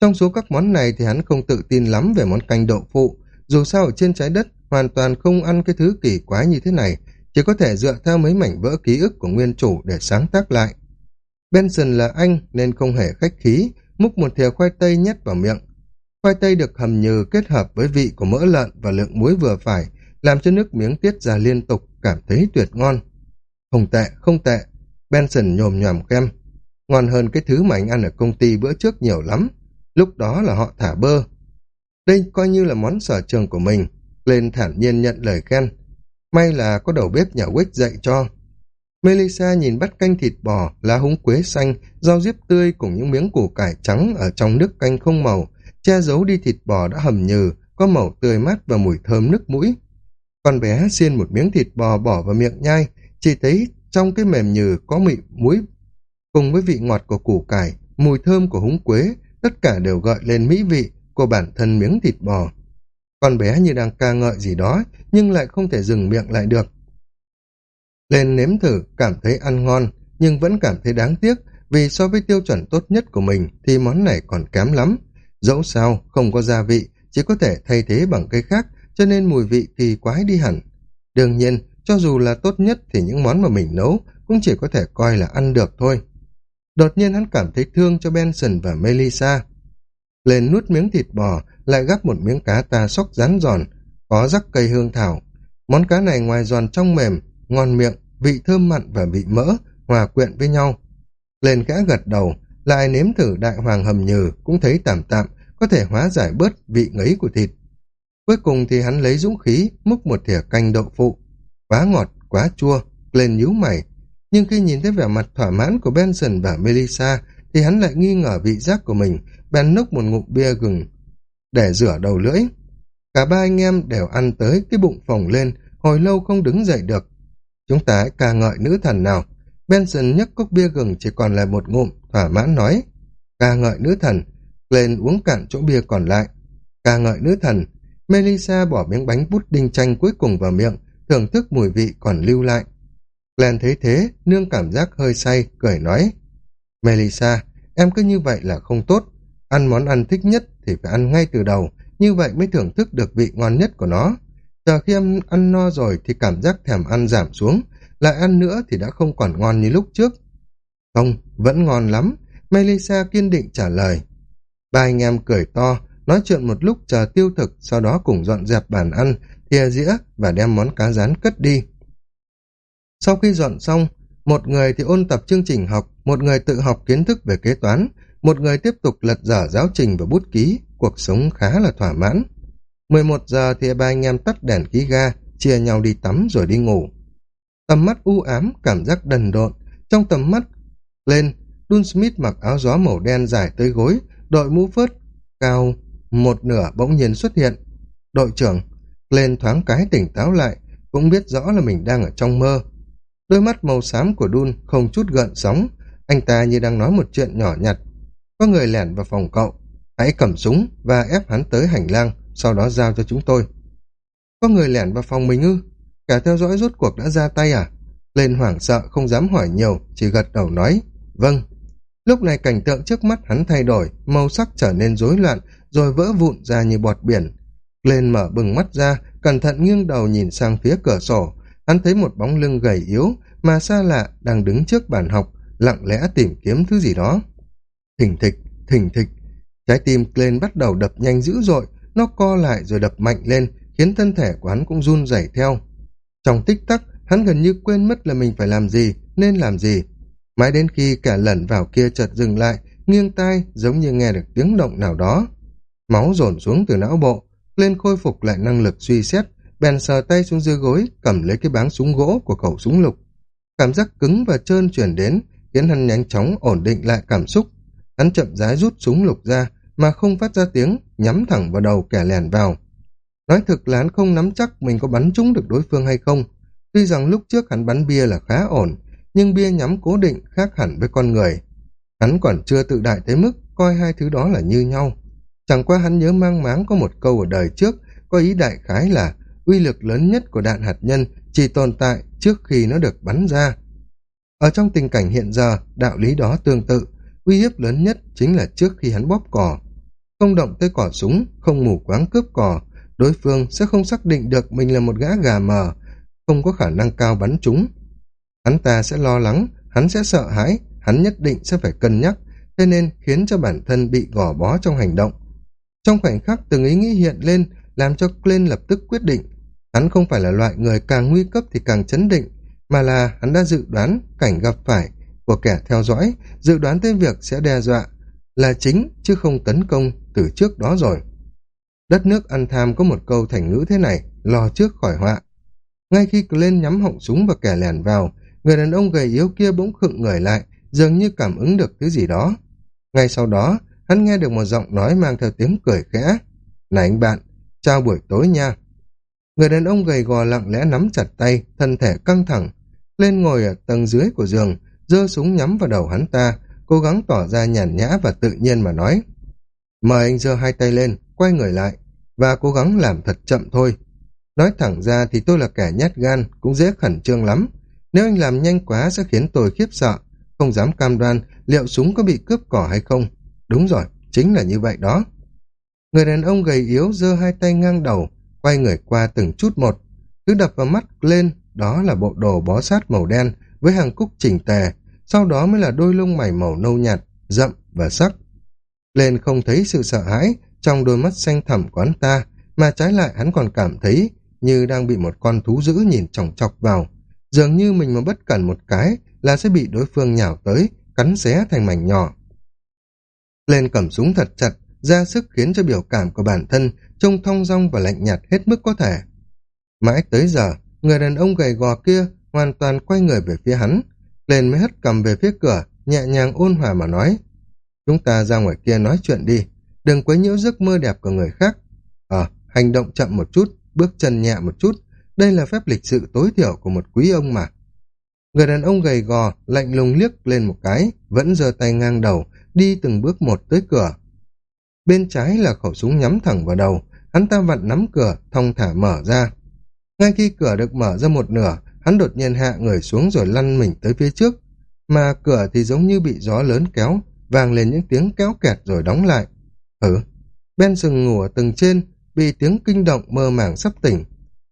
Trong số các món này thì hắn không tự tin lắm về món canh đậu phụ. Dù sao ở trên trái đất, hoàn toàn không ăn cái thứ kỳ quái như thế này. Chỉ có thể dựa theo mấy mảnh vỡ ký ức của nguyên chủ để sáng tác lại benson là anh nên không hề khách khí, múc một thìa khoai tây nhét vào miệng. Khoai tây được hầm nhừ kết hợp với vị của mỡ lợn và lượng muối vừa phải, làm cho nước miếng tiết ra liên tục, cảm thấy tuyệt ngon. Không tệ không tệ, benson nhồm nhòm kem. Ngon hơn cái thứ mà anh ăn ở công ty bữa trước nhiều lắm, lúc đó là họ thả bơ. Đây coi như là món sở trường của mình, lên thản nhiên nhận lời khen. May là có đầu bếp nhà Wick dạy cho. Melissa nhìn bát canh thịt bò, lá húng quế xanh, rau diếp tươi cùng những miếng củ cải trắng ở trong nước canh không màu, che giấu đi thịt bò đã hầm nhừ, có màu tươi mát và mùi thơm nước mũi. Con bé xiên một miếng thịt bò bỏ vào miệng nhai, chỉ thấy trong cái mềm nhừ có mị muối cùng với vị ngọt của củ cải, mùi thơm của húng quế, tất cả đều gợi lên mỹ vị của bản thân miếng thịt bò. Con bé như đang ca ngợi gì đó, nhưng lại không thể dừng miệng lại được. Lên nếm thử, cảm thấy ăn ngon, nhưng vẫn cảm thấy đáng tiếc, vì so với tiêu chuẩn tốt nhất của mình thì món này còn kém lắm. Dẫu sao, không có gia vị, chỉ có thể thay thế bằng cây khác, cho nên mùi vị kỳ quái đi hẳn. Đương nhiên, cho dù là tốt nhất thì những món mà mình nấu cũng chỉ có thể coi là ăn được thôi. Đột nhiên hắn cảm thấy thương cho Benson và Melissa. Lên nuốt miếng thịt bò, lại gắp một miếng cá ta sóc rán giòn, có rắc cây hương thảo. Món cá này ngoài giòn trong mềm, ngon miệng, vị thơm mặn và vị mỡ, hòa quyện với nhau. Lên khẽ gật đầu, lại nếm thử đại hoàng hầm nhừ, cũng thấy tạm tạm, có thể hóa giải bớt vị ngấy của thịt. Cuối cùng thì hắn lấy dũng khí, múc một thìa canh đậu phụ. Quá ngọt, quá chua, lên nhíu mày. Nhưng khi nhìn thấy vẻ mặt thỏa mãn của Benson và Melissa, thì hắn lại nghi ngờ vị giác của mình, bèn nốc một ngụm bia gừng để rửa đầu lưỡi. Cả ba anh em đều ăn tới cái bụng phồng lên, hồi lâu không đứng dậy được. Chúng ta hãy ca ngợi nữ thần nào. Benson nhấc cốc bia gừng chỉ còn lại một ngụm, thỏa mãn nói. Ca ngợi nữ thần, lên uống cạn chỗ bia còn lại. Ca ngợi nữ thần, Melissa bỏ miếng bánh bút đinh chanh cuối cùng vào miệng, thưởng thức mùi vị còn lưu lại. Glenn thấy thế, nương cảm giác hơi say, cười nói. Melissa, em cứ như vậy là không tốt. Ăn món ăn thích nhất thì phải ăn ngay từ đầu, như vậy mới thưởng thức được vị ngon nhất của nó. Chờ khi em ăn no rồi thì cảm giác thèm ăn giảm xuống, lại ăn nữa thì đã không còn ngon như lúc trước. Không, vẫn ngon lắm, Melissa kiên định trả lời. Ba anh em cười to, nói chuyện một lúc chờ tiêu thực, sau đó cùng dọn dẹp bàn ăn, thìa dĩa và đem món cá rán cất đi. Sau khi dọn xong, một người thì ôn tập chương trình học, một người tự học kiến thức về kế toán, một người tiếp tục lật dở giáo trình và bút ký, cuộc sống khá là thỏa mãn. 11 giờ thì ba anh em tắt đèn khí ga, chia nhau đi tắm rồi đi ngủ. Tầm mắt u ám, cảm giác đần độn. Trong tầm mắt lên, Dun Smith mặc áo gió màu đen dài tới gối, đội mũ phớt, cao một nửa bỗng nhiên xuất hiện. Đội trưởng, lên thoáng cái tỉnh táo lại, cũng biết rõ là mình đang ở trong mơ. Đôi mắt màu xám của Dun không chút gợn sóng, anh ta như đang nói một chuyện nhỏ nhặt. Có người lẻn vào phòng cậu, hãy cầm súng và ép hắn tới hành lang, sau đó giao cho chúng tôi. Có người lẻn vào phòng mình ư? Cả theo dõi rốt cuộc đã ra tay à? Lên hoảng sợ không dám hỏi nhiều, chỉ gật đầu nói, vâng. Lúc này cảnh tượng trước mắt hắn thay đổi, màu sắc trở nên rối loạn, rồi vỡ vụn ra như bọt biển. Lên mở bừng mắt ra, cẩn thận nghiêng đầu nhìn sang phía cửa sổ, hắn thấy một bóng lưng gầy yếu mà xa lạ đang đứng trước bàn học, lặng lẽ tìm kiếm thứ gì đó. Thình thịch, thình thịch, trái tim lên bắt đầu đập nhanh dữ dội, nó co lại rồi đập mạnh lên, khiến thân thể của hắn cũng run rẩy theo. Trong tích tắc, hắn gần như quên mất là mình phải làm gì, nên làm gì. Mãi đến khi cả lẩn vào kia chợt dừng lại, nghiêng tai giống như nghe được tiếng động nào đó. Máu dồn xuống từ não bộ, lên khôi phục lại năng lực suy xét, bèn sờ tay xuống dưới gối, cầm lấy cái báng súng gỗ của khẩu súng lục. Cảm giác cứng và trơn chuyển đến, khiến hắn nhanh chóng ổn định lại cảm xúc. Hắn chậm rãi rút súng lục ra, mà không phát ra tiếng, nhắm thẳng vào đầu kẻ lèn vào. Nói thực là hắn không nắm chắc mình có bắn trúng được đối phương hay không. Tuy rằng lúc trước hắn bắn bia là khá ổn, nhưng bia nhắm cố định khác hẳn với con người. Hắn còn chưa tự đại tới mức coi hai thứ đó là như nhau. Chẳng qua hắn nhớ mang máng có một câu ở đời trước, có ý đại khái là uy lực lớn nhất của đạn hạt nhân chỉ tồn tại trước khi nó được bắn ra. Ở trong tình cảnh hiện giờ, đạo lý đó tương tự, uy hiếp lớn nhất chính là trước khi hắn bóp cò. Không động tới cỏ súng, không mù quáng cướp cò, đối phương sẽ không xác định được mình là một gã gà mờ, không có khả năng cao bắn chúng. Hắn ta sẽ lo lắng, hắn sẽ sợ hãi, hắn nhất định sẽ phải cân nhắc, thế nên khiến cho bản thân bị gò bó trong hành động. Trong khoảnh khắc từng ý nghĩ hiện lên, làm cho Glenn lập tức quyết định. Hắn không phải là loại người càng nguy cấp thì càng chấn định, mà là hắn đã dự đoán cảnh gặp phải của kẻ theo dõi, dự đoán tới việc sẽ đe dọa, là chính chứ không tấn công từ trước đó rồi. Đất nước ăn tham có một câu thành ngữ thế này, lo trước khỏi họa. Ngay khi lên nhắm họng súng và kẻ lẻn vào, người đàn ông gầy yếu kia bỗng khựng người lại, dường như cảm ứng được thứ gì đó. Ngay sau đó, hắn nghe được một giọng nói mang theo tiếng cười khẽ. Này anh bạn, chào buổi tối nha. Người đàn ông gầy gò lặng lẽ nắm chặt tay, thân thể căng thẳng. Lên ngồi ở tầng dưới của giường, giơ súng nhắm vào đầu hắn ta, cố gắng tỏ ra nhàn nhã và tự nhiên mà nói. Mời anh giơ hai tay lên, quay người lại, và cố gắng làm thật chậm thôi. Nói thẳng ra thì tôi là kẻ nhát gan, cũng dễ khẩn trương lắm. Nếu anh làm nhanh quá sẽ khiến tôi khiếp sợ, không dám cam đoan liệu súng có bị cướp cỏ hay không. Đúng rồi, chính là như vậy đó. Người đàn ông gầy yếu giơ hai tay ngang đầu, quay người qua từng chút một. Cứ đập vào mắt lên, đó là bộ đồ bó sát màu đen với hàng cúc chỉnh tề, sau đó mới là đôi lông mày màu nâu nhạt, rậm và sắc. Lên không thấy sự sợ hãi trong đôi mắt xanh thẳm của hắn ta, mà trái lại hắn còn cảm thấy như đang bị một con thú dữ nhìn chòng chọc vào. Dường như mình mà bất cẩn một cái là sẽ bị đối phương nhào tới, cắn xé thành mảnh nhỏ. Lên cầm súng thật chặt, ra sức khiến cho biểu cảm của bản thân trông thong dong và lạnh nhạt hết mức có thể. Mãi tới giờ, người đàn ông gầy gò kia hoàn toàn quay người về phía hắn, lên mới hất cầm về phía cửa, nhẹ nhàng ôn hòa mà nói. Chúng ta ra ngoài kia nói chuyện đi, đừng quấy nhiễu giấc mơ đẹp của người khác. Ờ, hành động chậm một chút, bước chân nhẹ một chút, đây là phép lịch sự tối thiểu của một quý ông mà. Người đàn ông gầy gò, lạnh lùng liếc lên một cái, vẫn giơ tay ngang đầu, đi từng bước một tới cửa. Bên trái là khẩu súng nhắm thẳng vào đầu, hắn ta vặn nắm cửa, thong thả mở ra. Ngay khi cửa được mở ra một nửa, hắn đột nhiên hạ người xuống rồi lăn mình tới phía trước, mà cửa thì giống như bị gió lớn kéo, vang lên những tiếng kéo kẹt rồi đóng lại. Ừ, Benson ngủ ở tầng trên, bị tiếng kinh động mơ màng sắp tỉnh.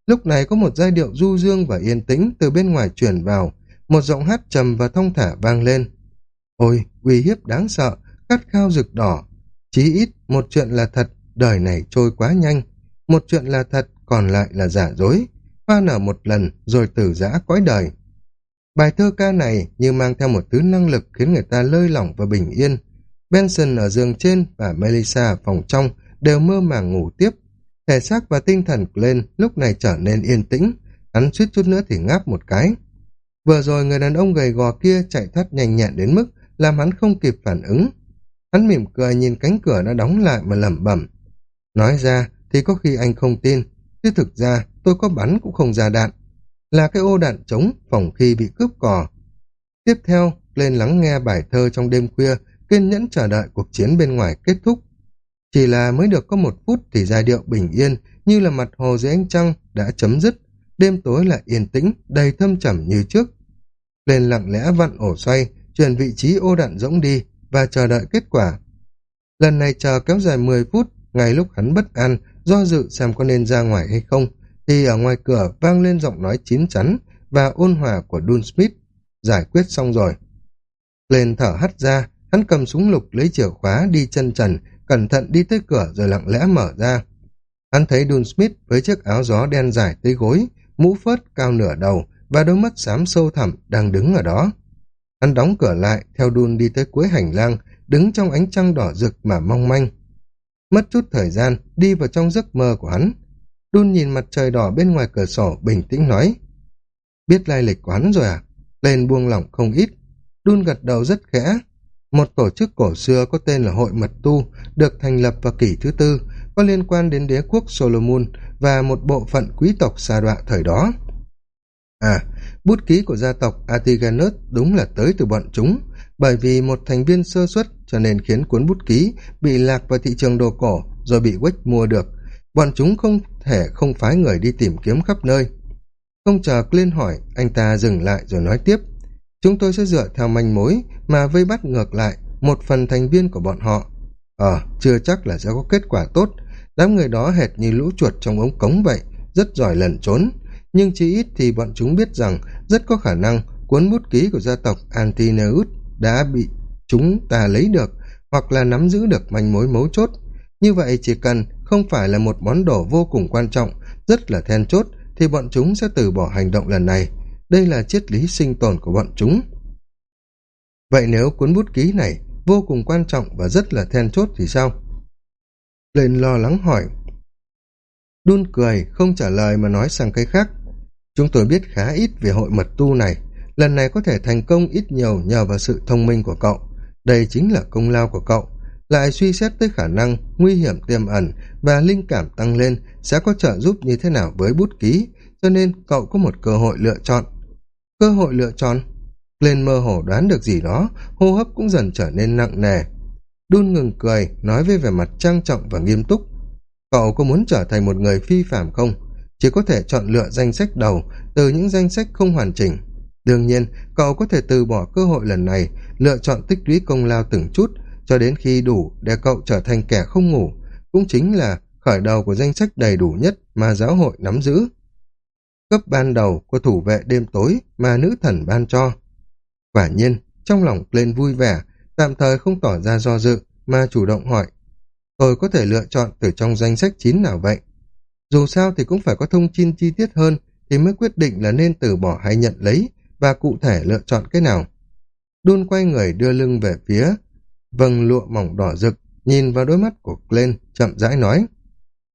Lúc này có một giai điệu du dương và yên tĩnh từ bên ngoài truyền vào, một giọng hát trầm và thông thả vang lên. Ôi, uy hiếp đáng sợ, khát khao rực đỏ. Chí ít, một chuyện là thật, đời này trôi quá nhanh. Một chuyện là thật, còn lại là giả dối. Hoa nở một lần, rồi tử giã cõi đời. Bài thơ ca này như mang theo một thứ năng lực khiến người ta lơi lỏng và bình yên. Benson ở giường trên và Melissa ở phòng trong đều mơ màng ngủ tiếp. Thể xác và tinh thần lên lúc này trở nên yên tĩnh, hắn suýt chút nữa thì ngáp một cái. Vừa rồi người đàn ông gầy gò kia chạy thoát nhanh nhẹn đến mức làm hắn không kịp phản ứng. Hắn mỉm cười nhìn cánh cửa đã đóng lại mà lẩm bẩm. Nói ra thì có khi anh không tin, chứ thực ra tôi có bắn cũng không ra đạn. Là cái ô đạn trống phòng khi bị cướp cò. Tiếp theo, lên lắng nghe bài thơ trong đêm khuya, kiên nhẫn chờ đợi cuộc chiến bên ngoài kết thúc. Chỉ là mới được có một phút thì giai điệu bình yên như là mặt hồ dưới ánh trăng đã chấm dứt, đêm tối lại yên tĩnh, đầy thâm trầm như trước. Lên lặng lẽ vặn ổ xoay, chuyển vị trí ô đạn rỗng đi và chờ đợi kết quả. Lần này chờ kéo dài 10 phút, ngay lúc hắn bất an, do dự xem có nên ra ngoài hay không, thì ở ngoài cửa vang lên giọng nói chín chắn và ôn hòa của Dun Smith. Giải quyết xong rồi. Lên thở hắt ra, hắn cầm súng lục lấy chìa khóa đi chân trần, cẩn thận đi tới cửa rồi lặng lẽ mở ra. Hắn thấy Dun Smith với chiếc áo gió đen dài tới gối, mũ phớt cao nửa đầu và đôi mắt xám sâu thẳm đang đứng ở đó. Hắn đóng cửa lại, theo Dun đi tới cuối hành lang, đứng trong ánh trăng đỏ rực mà mong manh. Mất chút thời gian, đi vào trong giấc mơ của hắn. Đun nhìn mặt trời đỏ bên ngoài cửa sổ, bình tĩnh nói. Biết lai lịch quán rồi à? Lên buông lỏng không ít. Đun gật đầu rất khẽ. Một tổ chức cổ xưa có tên là Hội Mật Tu, được thành lập vào kỷ thứ tư, có liên quan đến đế quốc Solomon và một bộ phận quý tộc xa đoạn thời đó. À, bút ký của gia tộc Atiganus đúng là tới từ bọn chúng, bởi vì một thành viên sơ xuất cho nên khiến cuốn bút ký bị lạc vào thị trường đồ cổ rồi bị Wech mua được. Bọn chúng không thể không phái người đi tìm kiếm khắp nơi. Không chờ Clint hỏi, anh ta dừng lại rồi nói tiếp. Chúng tôi sẽ dựa theo manh mối mà vây bắt ngược lại một phần thành viên của bọn họ. Ờ, chưa chắc là sẽ có kết quả tốt. Đám người đó hệt như lũ chuột trong ống cống vậy, rất giỏi lẩn trốn. Nhưng chỉ ít thì bọn chúng biết rằng rất có khả năng cuốn bút ký của gia tộc Antineus đã bị chúng ta lấy được hoặc là nắm giữ được manh mối mấu chốt. Như vậy chỉ cần không phải là một món đồ vô cùng quan trọng, rất là then chốt, thì bọn chúng sẽ từ bỏ hành động lần này. Đây là triết lý sinh tồn của bọn chúng. Vậy nếu cuốn bút ký này vô cùng quan trọng và rất là then chốt thì sao? Lên lo lắng hỏi. Đun cười, không trả lời mà nói sang cái khác. Chúng tôi biết khá ít về hội mật tu này. Lần này có thể thành công ít nhiều nhờ vào sự thông minh của cậu. Đây chính là công lao của cậu. Lại suy xét tới khả năng, nguy hiểm tiềm ẩn và linh cảm tăng lên sẽ có trợ giúp như thế nào với bút ký, cho nên cậu có một cơ hội lựa chọn. Cơ hội lựa chọn? Lên mơ hồ đoán được gì đó, hô hấp cũng dần trở nên nặng nề. Đun ngừng cười, nói với vẻ mặt trang trọng và nghiêm túc. Cậu có muốn trở thành một người phi phạm không? Chỉ có thể chọn lựa danh sách đầu từ những danh sách không hoàn chỉnh. Đương nhiên, cậu có thể từ bỏ cơ hội lần này, lựa chọn tích lũy công lao từng chút, cho đến khi đủ để cậu trở thành kẻ không ngủ, cũng chính là khởi đầu của danh sách đầy đủ nhất mà giáo hội nắm giữ. Cấp ban đầu của thủ vệ đêm tối mà nữ thần ban cho. Quả nhiên, trong lòng lên vui vẻ, tạm thời không tỏ ra do dự, mà chủ động hỏi. Tôi có thể lựa chọn từ trong danh sách chín nào vậy? Dù sao thì cũng phải có thông tin chi tiết hơn thì mới quyết định là nên từ bỏ hay nhận lấy và cụ thể lựa chọn cái nào. Đun quay người đưa lưng về phía vầng lụa mỏng đỏ rực, nhìn vào đôi mắt của Glenn, chậm rãi nói.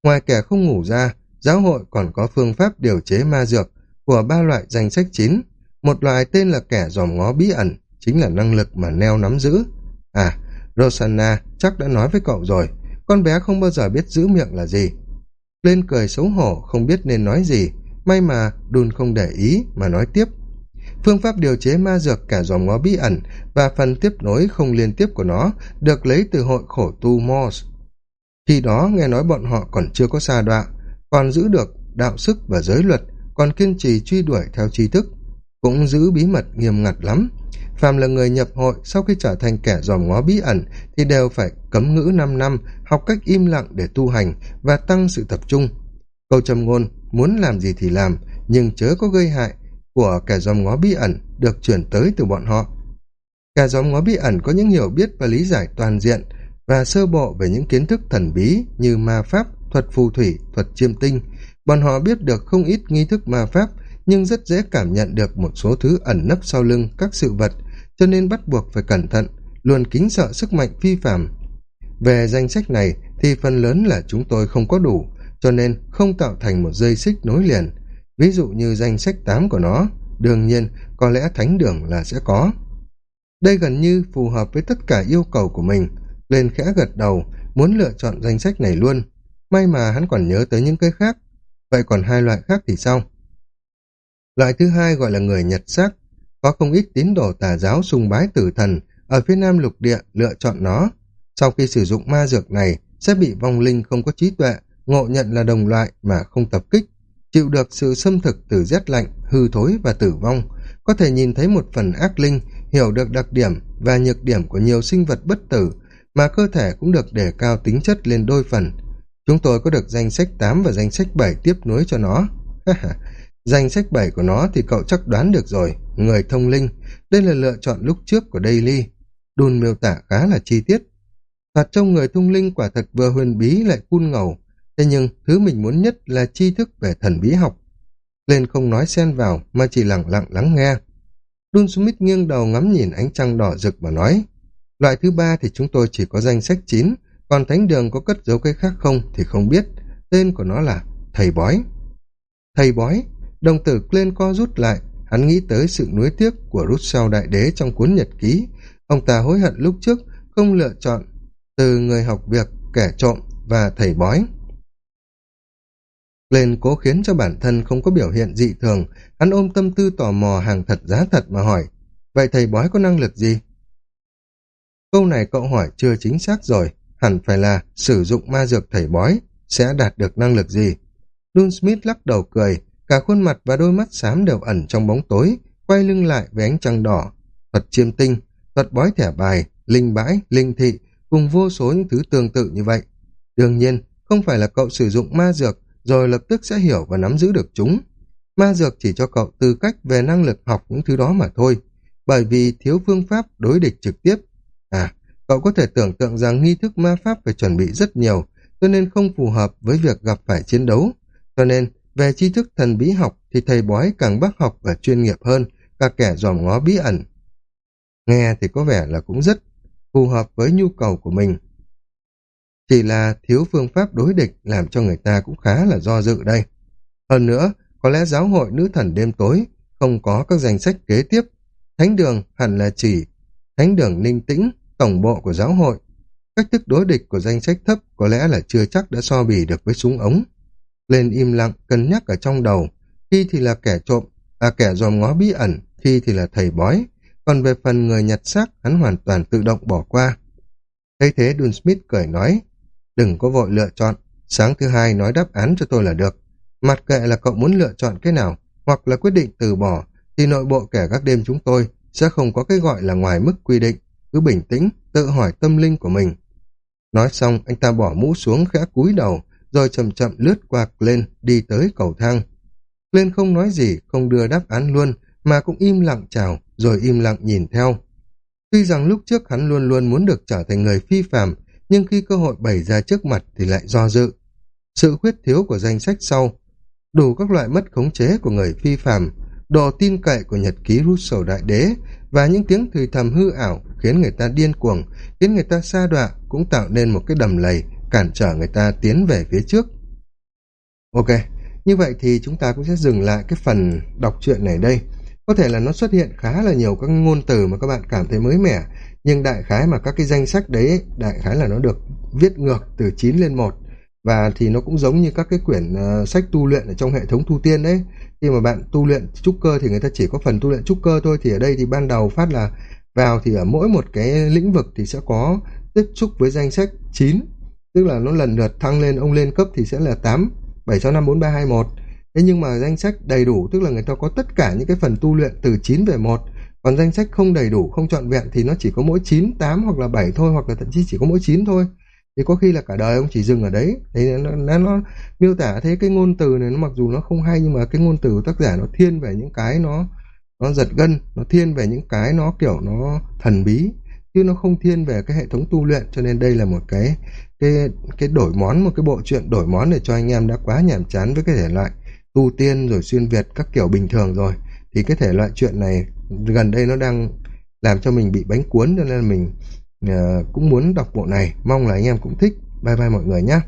Ngoài kẻ không ngủ ra, giáo hội còn có phương pháp điều chế ma dược của ba loại danh sách chín. Một loại tên là kẻ dòm ngó bí ẩn, chính là năng lực mà Neo nắm giữ. À, Rosanna chắc đã nói với cậu rồi, con bé không bao giờ biết giữ miệng là gì. Lên cười xấu hổ, không biết nên nói gì, may mà Đun không để ý mà nói tiếp. Phương pháp điều chế ma dược cả dòm ngó bí ẩn và phần tiếp nối không liên tiếp của nó được lấy từ hội khổ tu mors Khi đó nghe nói bọn họ còn chưa có xa đọa, còn giữ được đạo sức và giới luật, còn kiên trì truy đuổi theo tri thức, cũng giữ bí mật nghiêm ngặt lắm. Phàm là người nhập hội sau khi trở thành kẻ dòm ngó bí ẩn thì đều phải cấm ngữ 5 năm, học cách im lặng để tu hành và tăng sự tập trung. Câu trầm ngôn, muốn làm gì thì làm, nhưng chớ có gây hại, của kẻ dòm ngó bí ẩn được chuyển tới từ bọn họ. Kẻ dòm ngó bí ẩn có những hiểu biết và lý giải toàn diện và sơ bộ về những kiến thức thần bí như ma pháp, thuật phù thủy, thuật chiêm tinh. Bọn họ biết được không ít nghi thức ma pháp nhưng rất dễ cảm nhận được một số thứ ẩn nấp sau lưng các sự vật cho nên bắt buộc phải cẩn thận, luôn kính sợ sức mạnh phi phạm. Về danh sách này thì phần lớn là chúng tôi không có đủ, cho nên không tạo thành một dây xích nối liền. Ví dụ như danh sách tám của nó, đương nhiên có lẽ thánh đường là sẽ có. Đây gần như phù hợp với tất cả yêu cầu của mình. Lên khẽ gật đầu, muốn lựa chọn danh sách này luôn. May mà hắn còn nhớ tới những cái khác. Vậy còn hai loại khác thì sao? Loại thứ hai gọi là người nhật xác. Có không ít tín đồ tà giáo sùng bái tử thần ở phía nam lục địa lựa chọn nó. Sau khi sử dụng ma dược này, sẽ bị vong linh không có trí tuệ, ngộ nhận là đồng loại mà không tập kích, chịu được sự xâm thực từ rét lạnh, hư thối và tử vong, có thể nhìn thấy một phần ác linh, hiểu được đặc điểm và nhược điểm của nhiều sinh vật bất tử, mà cơ thể cũng được đề cao tính chất lên đôi phần. Chúng tôi có được danh sách 8 và danh sách 7 tiếp nối cho nó. danh sách 7 của nó thì cậu chắc đoán được rồi, người thông linh. Đây là lựa chọn lúc trước của Daily. Đun miêu tả khá là chi tiết. Thoạt trong người thông linh quả thật vừa huyền bí lại cun ngầu, thế nhưng thứ mình muốn nhất là tri thức về thần bí học. Lên không nói xen vào mà chỉ lặng lặng lắng nghe. Dun Smith nghiêng đầu ngắm nhìn ánh trăng đỏ rực và nói, loại thứ ba thì chúng tôi chỉ có danh sách chín, còn thánh đường có cất dấu cái khác không thì không biết, tên của nó là Thầy Bói. Thầy Bói, đồng tử Glenn co rút lại, hắn nghĩ tới sự nuối tiếc của Russell Đại Đế trong cuốn nhật ký. Ông ta hối hận lúc trước không lựa chọn từ người học việc, kẻ trộm và thầy bói. Lên cố khiến cho bản thân không có biểu hiện dị thường, hắn ôm tâm tư tò mò hàng thật giá thật mà hỏi, vậy thầy bói có năng lực gì? Câu này cậu hỏi chưa chính xác rồi, hẳn phải là sử dụng ma dược thầy bói sẽ đạt được năng lực gì? Dun Smith lắc đầu cười, cả khuôn mặt và đôi mắt xám đều ẩn trong bóng tối, quay lưng lại với ánh trăng đỏ. Thuật chiêm tinh, thuật bói thẻ bài, linh bãi, linh thị, cùng vô số những thứ tương tự như vậy. Đương nhiên, không phải là cậu sử dụng ma dược rồi lập tức sẽ hiểu và nắm giữ được chúng. Ma dược chỉ cho cậu tư cách về năng lực học những thứ đó mà thôi, bởi vì thiếu phương pháp đối địch trực tiếp. À, cậu có thể tưởng tượng rằng nghi thức ma pháp phải chuẩn bị rất nhiều, cho nên không phù hợp với việc gặp phải chiến đấu. Cho nên, về tri thức thần bí học thì thầy bói càng bác học và chuyên nghiệp hơn, cả kẻ dòm ngó bí ẩn. Nghe thì có vẻ là cũng rất phù hợp với nhu cầu của mình. Chỉ là thiếu phương pháp đối địch làm cho người ta cũng khá là do dự đây. Hơn nữa, có lẽ giáo hội nữ thần đêm tối không có các danh sách kế tiếp. Thánh đường hẳn là chỉ thánh đường ninh tĩnh, tổng bộ của giáo hội. Cách thức đối địch của danh sách thấp có lẽ là chưa chắc đã so bì được với súng ống. Lên im lặng, cân nhắc ở trong đầu. Khi thì là kẻ trộm, à kẻ dòm ngó bí ẩn, khi thì là thầy bói, còn về phần người nhặt xác, hắn hoàn toàn tự động bỏ qua. Thấy thế Dun Smith cười nói, đừng có vội lựa chọn, sáng thứ hai nói đáp án cho tôi là được. Mặt kệ là cậu muốn lựa chọn cái nào, hoặc là quyết định từ bỏ, thì nội bộ kẻ các đêm chúng tôi sẽ không có cái gọi là ngoài mức quy định, cứ bình tĩnh, tự hỏi tâm linh của mình. Nói xong, anh ta bỏ mũ xuống khẽ cúi đầu, rồi chậm chậm lướt qua lên, đi tới cầu thang. Lên không nói gì, không đưa đáp án luôn, mà cũng im lặng chào, rồi im lặng nhìn theo. Tuy rằng lúc trước hắn luôn luôn muốn được trở thành người phi phàm, nhưng khi cơ hội bày ra trước mặt thì lại do dự. Sự khuyết thiếu của danh sách sau, đủ các loại mất khống chế của người phi phàm, độ tin cậy của nhật ký Russell Đại Đế và những tiếng thùy thầm hư ảo khiến người ta điên cuồng, khiến người ta xa đọa cũng tạo nên một cái đầm lầy cản trở người ta tiến về phía trước. Ok, như vậy thì chúng ta cũng sẽ dừng lại cái phần đọc truyện này đây. Có thể là nó xuất hiện khá là nhiều các ngôn từ mà các bạn cảm thấy mới mẻ, nhưng đại khái mà các cái danh sách đấy, đại khái là nó được viết ngược từ 9 lên 1. Và thì nó cũng giống như các cái quyển uh, sách tu luyện ở trong hệ thống tu tiên đấy. Khi mà bạn tu luyện trúc cơ thì người ta chỉ có phần tu luyện trúc cơ thôi, thì ở đây thì ban đầu phát là vào thì ở mỗi một cái lĩnh vực thì sẽ có tiếp xúc với danh sách 9. Tức là nó lần lượt thăng lên, ông lên cấp thì sẽ là 8, 7, 6, 5, 4, 3, 2, 1 Thế nhưng mà danh sách đầy đủ tức là người ta có tất cả những cái phần tu luyện từ 9 về 1. Còn danh sách không đầy đủ, không trọn vẹn thì nó chỉ có mỗi 9, 8 hoặc là 7 thôi hoặc là thậm chí chỉ có mỗi 9 thôi. Thì có khi là cả đời ông chỉ dừng ở đấy. Thế nó, nó, nó miêu tả thế cái ngôn từ này nó mặc dù nó không hay nhưng mà cái ngôn từ của tác giả nó thiên về những cái nó nó giật gân, nó thiên về những cái nó kiểu nó thần bí chứ nó không thiên về cái hệ thống tu luyện cho nên đây là một cái cái cái đổi món một cái bộ truyện đổi món để cho anh em đã quá nhàm chán với cái thể loại tu tiên rồi xuyên Việt các kiểu bình thường rồi thì cái thể loại chuyện này gần đây nó đang làm cho mình bị bánh cuốn cho nên là mình uh, cũng muốn đọc bộ này. Mong là anh em cũng thích. Bye bye mọi người nhé